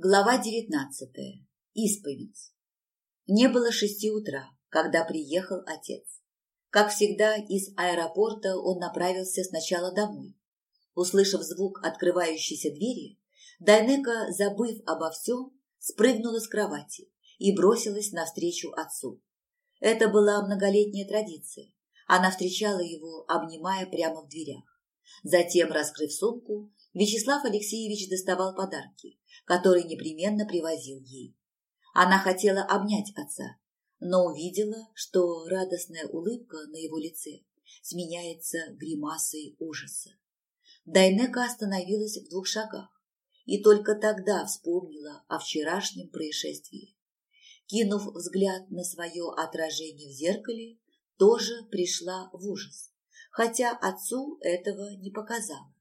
Глава девятнадцатая. Исповедь. Не было шести утра, когда приехал отец. Как всегда, из аэропорта он направился сначала домой. Услышав звук открывающейся двери, Дайнека, забыв обо всем, спрыгнула с кровати и бросилась навстречу отцу. Это была многолетняя традиция. Она встречала его, обнимая прямо в дверях. Затем, раскрыв сумку, Вячеслав Алексеевич доставал подарки, которые непременно привозил ей. Она хотела обнять отца, но увидела, что радостная улыбка на его лице сменяется гримасой ужаса. Дайнека остановилась в двух шагах и только тогда вспомнила о вчерашнем происшествии. Кинув взгляд на свое отражение в зеркале, тоже пришла в ужас, хотя отцу этого не показала.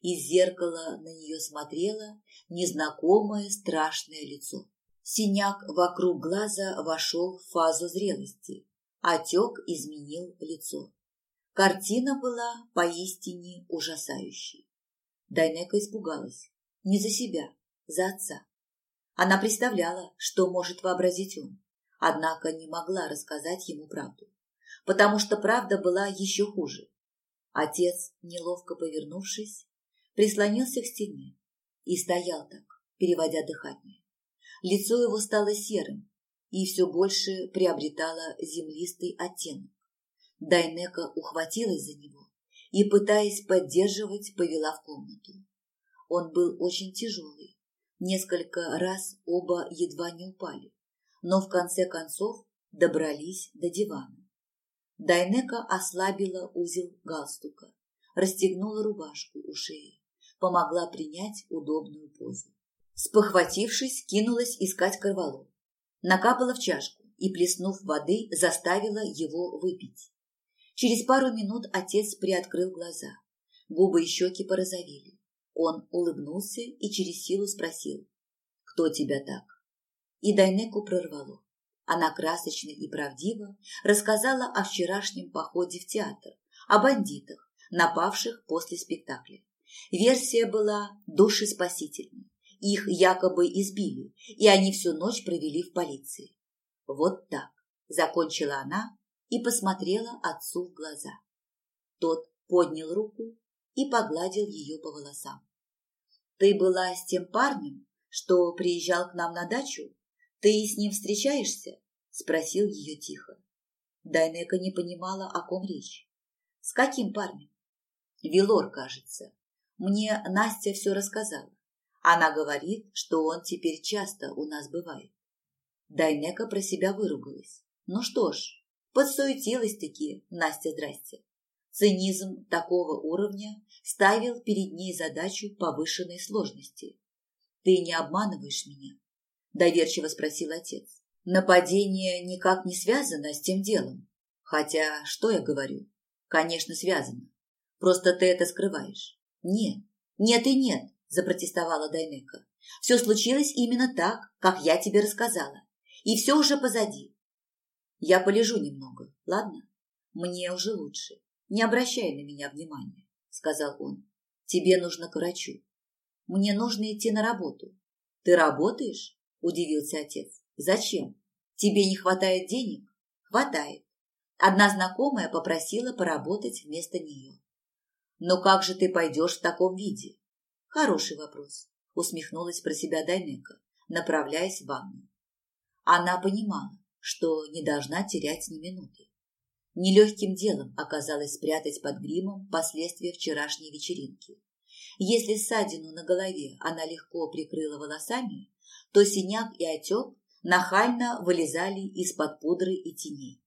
Из зеркала на нее смотрело незнакомое страшное лицо. Синяк вокруг глаза вошел в фазу зрелости. Отек изменил лицо. Картина была поистине ужасающей. Дайнека испугалась. Не за себя, за отца. Она представляла, что может вообразить он, однако не могла рассказать ему правду, потому что правда была еще хуже. Отец, неловко повернувшись, прислонился к стене и стоял так, переводя дыхание. Лицо его стало серым и все больше приобретало землистый оттенок. Дайнека ухватилась за него и, пытаясь поддерживать, повела в комнату. Он был очень тяжелый. Несколько раз оба едва не упали, но в конце концов добрались до дивана. Дайнека ослабила узел галстука, расстегнула рубашку у шеи помогла принять удобную позу. Спохватившись, кинулась искать корвалол. Накапала в чашку и, плеснув воды, заставила его выпить. Через пару минут отец приоткрыл глаза. Губы и щеки порозовели. Он улыбнулся и через силу спросил, «Кто тебя так?» И Дайнеку прорвало. Она красочно и правдиво рассказала о вчерашнем походе в театр, о бандитах, напавших после спектакля. Версия была душеспасительной. Их якобы избили, и они всю ночь провели в полиции. Вот так, закончила она и посмотрела отцу в глаза. Тот поднял руку и погладил ее по волосам. Ты была с тем парнем, что приезжал к нам на дачу? Ты с ним встречаешься? Спросил ее тихо. Дайнека не понимала, о ком речь. С каким парнем? Вилор, кажется. Мне Настя все рассказала. Она говорит, что он теперь часто у нас бывает. Дайнека про себя выругалась. Ну что ж, подсуетилась-таки Настя здрасте. Цинизм такого уровня ставил перед ней задачу повышенной сложности. «Ты не обманываешь меня?» – доверчиво спросил отец. «Нападение никак не связано с тем делом. Хотя, что я говорю? Конечно, связано. Просто ты это скрываешь. «Нет, нет и нет», – запротестовала Дайнека. «Все случилось именно так, как я тебе рассказала. И все уже позади. Я полежу немного, ладно? Мне уже лучше. Не обращай на меня внимания», – сказал он. «Тебе нужно к врачу. Мне нужно идти на работу». «Ты работаешь?» – удивился отец. «Зачем? Тебе не хватает денег?» «Хватает. Одна знакомая попросила поработать вместо нее. Но как же ты пойдешь в таком виде? Хороший вопрос, усмехнулась про себя Дайнека, направляясь в ванну. Она понимала, что не должна терять ни минуты. Нелегким делом оказалось спрятать под гримом последствия вчерашней вечеринки. Если ссадину на голове она легко прикрыла волосами, то синяк и отек нахально вылезали из-под пудры и теней.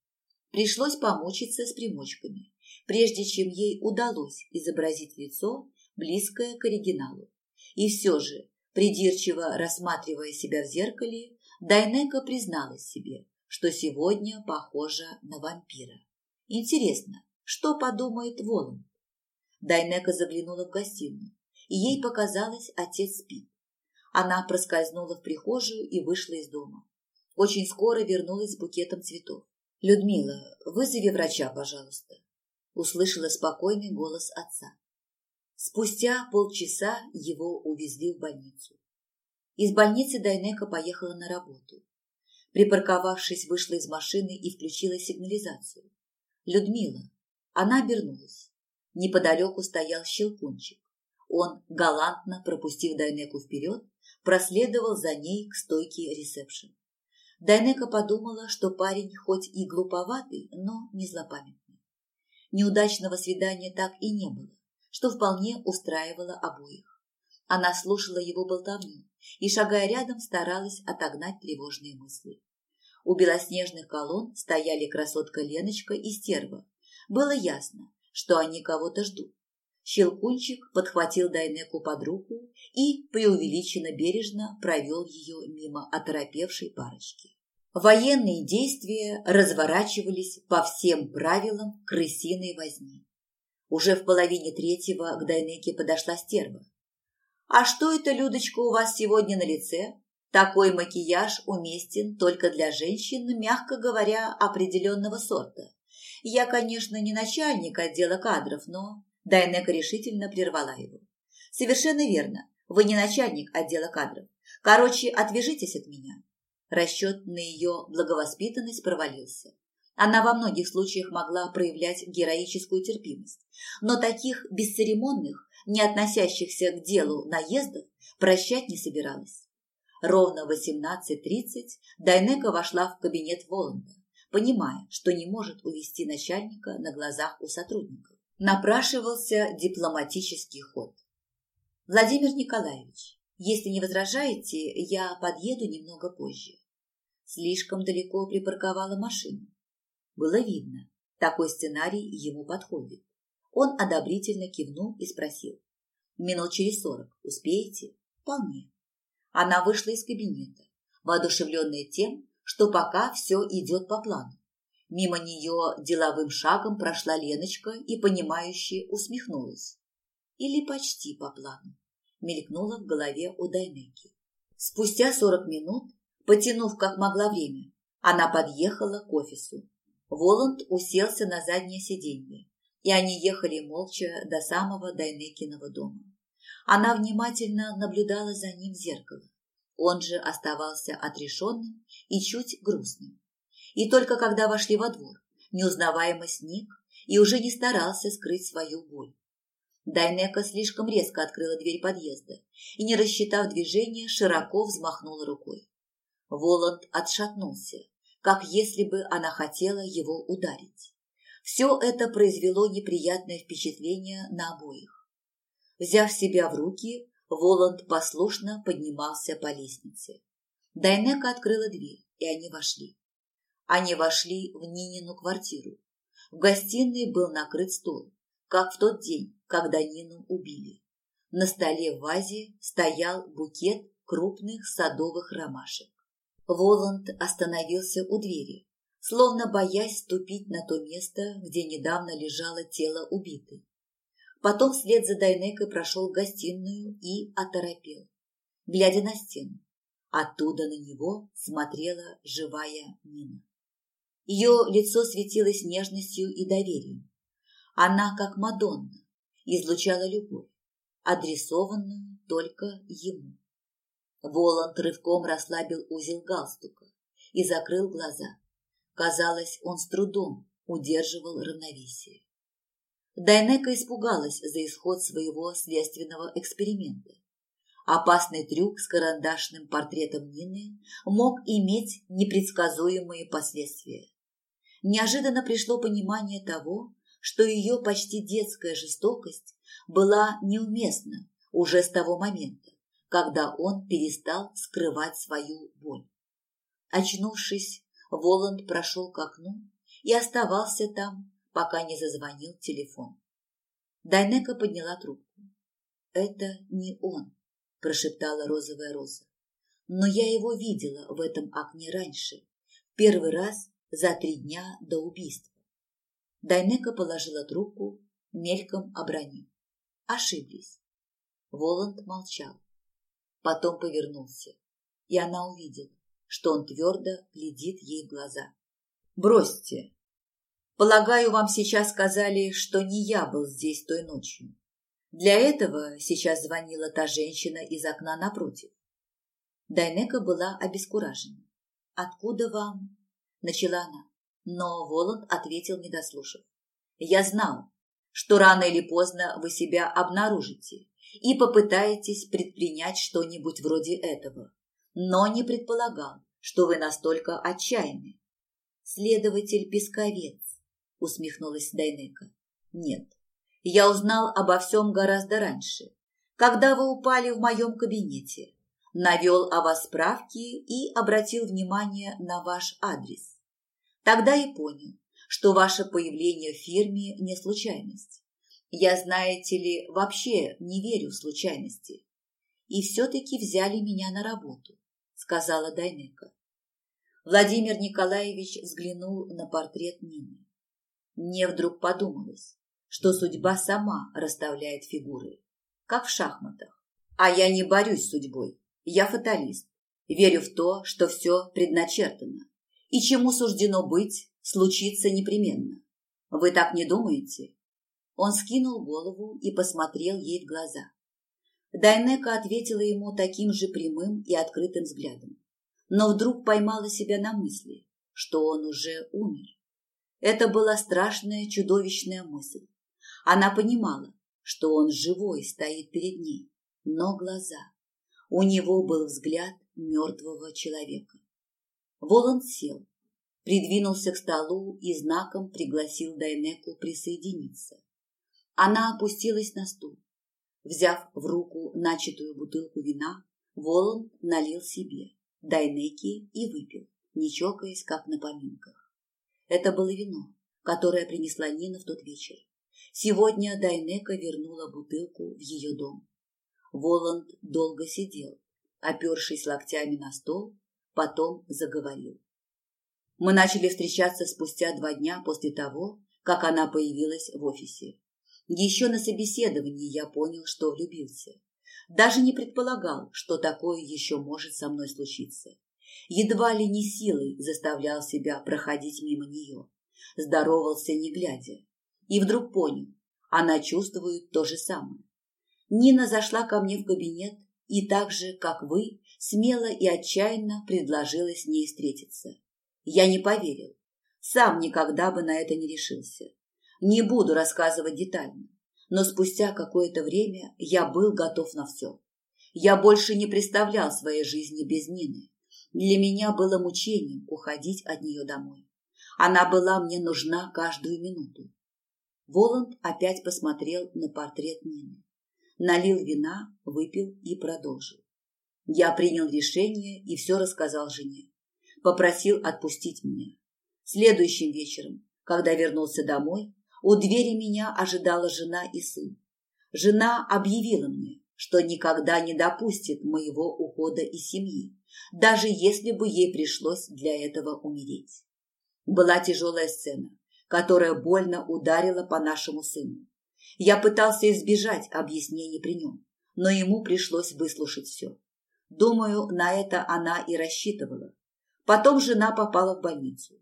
Пришлось помучиться с примочками прежде чем ей удалось изобразить лицо, близкое к оригиналу. И все же, придирчиво рассматривая себя в зеркале, Дайнека призналась себе, что сегодня похожа на вампира. Интересно, что подумает Воланд? Дайнека заглянула в гостиную, и ей показалось, отец спит. Она проскользнула в прихожую и вышла из дома. Очень скоро вернулась с букетом цветов. «Людмила, вызови врача, пожалуйста», услышала спокойный голос отца. Спустя полчаса его увезли в больницу. Из больницы Дайнека поехала на работу. Припарковавшись, вышла из машины и включила сигнализацию. Людмила. Она обернулась. Неподалеку стоял Щелкунчик. Он, галантно пропустив Дайнеку вперед, проследовал за ней к стойке ресепшн. Дайнека подумала, что парень хоть и глуповатый, но не злопамятный. Неудачного свидания так и не было, что вполне устраивало обоих. Она слушала его болтовню и, шагая рядом, старалась отогнать тревожные мысли. У белоснежных колонн стояли красотка Леночка и стерва. Было ясно, что они кого-то ждут. Щелкунчик подхватил Дайнеку под руку и преувеличенно бережно провел ее мимо оторопевшей парочки. Военные действия разворачивались по всем правилам крысиной возни. Уже в половине третьего к Дайнеке подошла стерва. «А что это, Людочка, у вас сегодня на лице? Такой макияж уместен только для женщин, мягко говоря, определенного сорта. Я, конечно, не начальник отдела кадров, но Дайнека решительно прервала его. «Совершенно верно. Вы не начальник отдела кадров. Короче, отвяжитесь от меня». Расчет на ее благовоспитанность провалился. Она во многих случаях могла проявлять героическую терпимость, но таких бесцеремонных, не относящихся к делу наездов, прощать не собиралась. Ровно в 18.30 Дайнека вошла в кабинет Воланда, понимая, что не может увести начальника на глазах у сотрудников напрашивался дипломатический ход. Владимир Николаевич, если не возражаете, я подъеду немного позже. Слишком далеко припарковала машину. Было видно, такой сценарий ему подходит. Он одобрительно кивнул и спросил. Минут через сорок. Успеете? Вполне. Она вышла из кабинета, воодушевленная тем, что пока все идет по плану. Мимо нее деловым шагом прошла Леночка и, понимающе усмехнулась. Или почти по плану. Мелькнула в голове у Дайнеки. Спустя сорок минут, потянув как могла время, она подъехала к офису. Воланд уселся на заднее сиденье, и они ехали молча до самого Дайнекиного дома. Она внимательно наблюдала за ним в зеркало. Он же оставался отрешенным и чуть грустным. И только когда вошли во двор, неузнаваемо сник и уже не старался скрыть свою боль. Дайнека слишком резко открыла дверь подъезда и, не рассчитав движение, широко взмахнула рукой. Воланд отшатнулся, как если бы она хотела его ударить. Все это произвело неприятное впечатление на обоих. Взяв себя в руки, Воланд послушно поднимался по лестнице. Дайнека открыла дверь, и они вошли. Они вошли в Нинину квартиру. В гостиной был накрыт стол, как в тот день, когда Нину убили. На столе в вазе стоял букет крупных садовых ромашек. Воланд остановился у двери, словно боясь ступить на то место, где недавно лежало тело убитой. Потом вслед за Дайнекой прошел в гостиную и оторопел, глядя на стену. Оттуда на него смотрела живая Нина. Ее лицо светилось нежностью и доверием. Она, как Мадонна, излучала любовь, адресованную только ему. Воланд рывком расслабил узел галстука и закрыл глаза. Казалось, он с трудом удерживал равновесие. Дайнека испугалась за исход своего следственного эксперимента. Опасный трюк с карандашным портретом Нины мог иметь непредсказуемые последствия. Неожиданно пришло понимание того, что ее почти детская жестокость была неуместна уже с того момента, когда он перестал скрывать свою боль. Очнувшись, Воланд прошел к окну и оставался там, пока не зазвонил телефон. Дайнека подняла трубку. «Это не он», – прошептала розовая роза. «Но я его видела в этом окне раньше, первый раз за три дня до убийства. Дайнека положила трубку, мельком обронив. Ошиблись. Воланд молчал. Потом повернулся, и она увидела, что он твердо глядит ей в глаза. «Бросьте! Полагаю, вам сейчас сказали, что не я был здесь той ночью. Для этого сейчас звонила та женщина из окна напротив. Дайнека была обескуражена. «Откуда вам?» – начала она, но Воланд ответил, не дослушав. «Я знал, что рано или поздно вы себя обнаружите и попытаетесь предпринять что-нибудь вроде этого, но не предполагал, что вы настолько отчаянны. Следователь Песковец, усмехнулась Дайнека. Нет, я узнал обо всем гораздо раньше, когда вы упали в моем кабинете, навел о вас справки и обратил внимание на ваш адрес. Тогда и понял, что ваше появление в фирме не случайность. Я, знаете ли, вообще не верю в случайности. И все-таки взяли меня на работу, сказала Дайнека. Владимир Николаевич взглянул на портрет Нины. Мне вдруг подумалось, что судьба сама расставляет фигуры, как в шахматах. А я не борюсь с судьбой, я фаталист, верю в то, что все предначертано. И чему суждено быть, случится непременно. Вы так не думаете? Он скинул голову и посмотрел ей в глаза. Дайнека ответила ему таким же прямым и открытым взглядом но вдруг поймала себя на мысли, что он уже умер. Это была страшная, чудовищная мысль. Она понимала, что он живой стоит перед ней, но глаза. У него был взгляд мертвого человека. Воланд сел, придвинулся к столу и знаком пригласил Дайнеку присоединиться. Она опустилась на стул. Взяв в руку начатую бутылку вина, Воланд налил себе Дайнеки и выпил, не чокаясь, как на поминках. Это было вино, которое принесла Нина в тот вечер. Сегодня Дайнека вернула бутылку в ее дом. Воланд долго сидел, опершись локтями на стол, потом заговорил. Мы начали встречаться спустя два дня после того, как она появилась в офисе. Еще на собеседовании я понял, что влюбился. Даже не предполагал, что такое еще может со мной случиться. Едва ли не силой заставлял себя проходить мимо нее. Здоровался не глядя. И вдруг понял, она чувствует то же самое. Нина зашла ко мне в кабинет и так же, как вы, смело и отчаянно предложила с ней встретиться. Я не поверил. Сам никогда бы на это не решился. Не буду рассказывать детально но спустя какое-то время я был готов на все. Я больше не представлял своей жизни без Нины. Для меня было мучением уходить от нее домой. Она была мне нужна каждую минуту. Воланд опять посмотрел на портрет Нины. Налил вина, выпил и продолжил. Я принял решение и все рассказал жене. Попросил отпустить меня. Следующим вечером, когда вернулся домой, у двери меня ожидала жена и сын. Жена объявила мне, что никогда не допустит моего ухода из семьи, даже если бы ей пришлось для этого умереть. Была тяжелая сцена, которая больно ударила по нашему сыну. Я пытался избежать объяснений при нем, но ему пришлось выслушать все. Думаю, на это она и рассчитывала. Потом жена попала в больницу.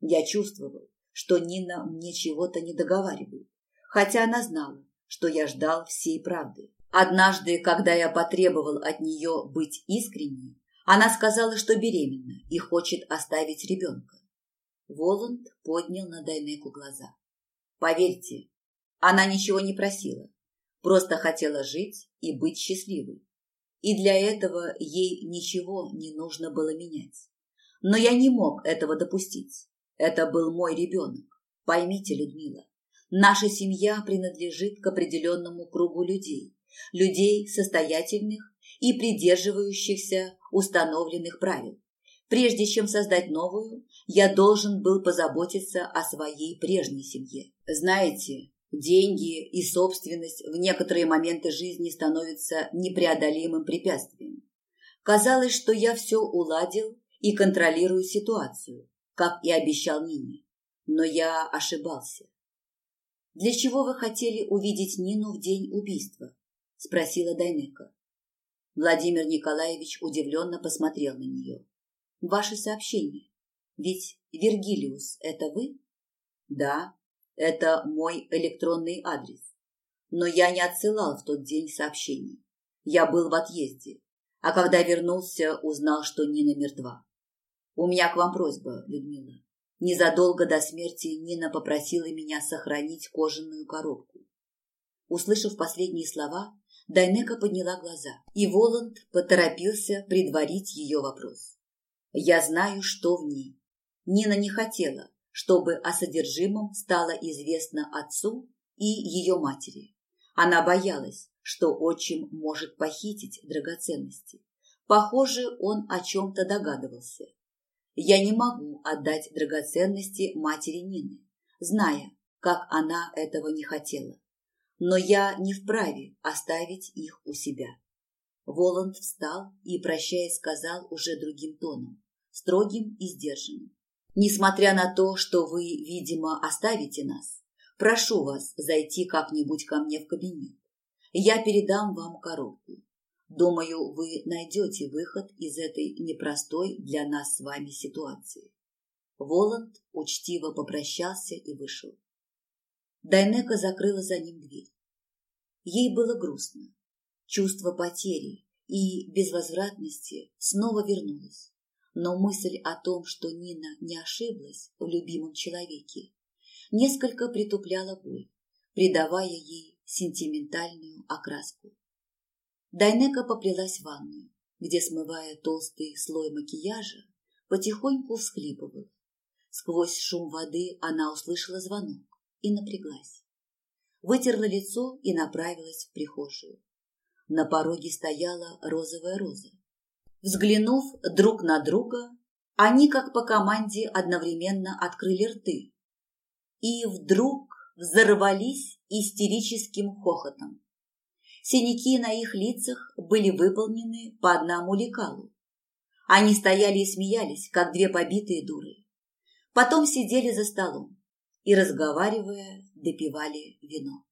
Я чувствовал, что Нина мне чего-то не договаривает, хотя она знала, что я ждал всей правды. Однажды, когда я потребовал от нее быть искренней, она сказала, что беременна и хочет оставить ребенка. Воланд поднял на Дайнеку глаза. Поверьте, она ничего не просила, просто хотела жить и быть счастливой. И для этого ей ничего не нужно было менять. Но я не мог этого допустить. Это был мой ребенок. Поймите, Людмила, наша семья принадлежит к определенному кругу людей. Людей состоятельных и придерживающихся установленных правил. Прежде чем создать новую, я должен был позаботиться о своей прежней семье. Знаете, деньги и собственность в некоторые моменты жизни становятся непреодолимым препятствием. Казалось, что я все уладил и контролирую ситуацию, как и обещал Нине. Но я ошибался. «Для чего вы хотели увидеть Нину в день убийства?» – спросила Дайнека. Владимир Николаевич удивленно посмотрел на нее. «Ваше сообщение. Ведь Вергилиус – это вы?» «Да, это мой электронный адрес. Но я не отсылал в тот день сообщений. Я был в отъезде. А когда вернулся, узнал, что Нина мертва. У меня к вам просьба, Людмила. Незадолго до смерти Нина попросила меня сохранить кожаную коробку. Услышав последние слова, Дайнека подняла глаза, и Воланд поторопился предварить ее вопрос. «Я знаю, что в ней. Нина не хотела, чтобы о содержимом стало известно отцу и ее матери. Она боялась, что отчим может похитить драгоценности. Похоже, он о чем-то догадывался. Я не могу отдать драгоценности матери Нины, зная, как она этого не хотела. Но я не вправе оставить их у себя. Воланд встал и, прощаясь, сказал уже другим тоном, строгим и сдержанным. Несмотря на то, что вы, видимо, оставите нас, прошу вас зайти как-нибудь ко мне в кабинет. Я передам вам коробку. Думаю, вы найдете выход из этой непростой для нас с вами ситуации. Воланд учтиво попрощался и вышел. Дайнека закрыла за ним дверь. Ей было грустно. Чувство потери и безвозвратности снова вернулось. Но мысль о том, что Нина не ошиблась в любимом человеке, несколько притупляла боль, придавая ей сентиментальную окраску. Дайнека поплелась в ванную, где, смывая толстый слой макияжа, потихоньку всхлипывала. Сквозь шум воды она услышала звонок и напряглась. Вытерла лицо и направилась в прихожую. На пороге стояла розовая роза. Взглянув друг на друга, они, как по команде, одновременно открыли рты. И вдруг взорвались истерическим хохотом. Синяки на их лицах были выполнены по одному лекалу. Они стояли и смеялись, как две побитые дуры. Потом сидели за столом и, разговаривая, допивали вино.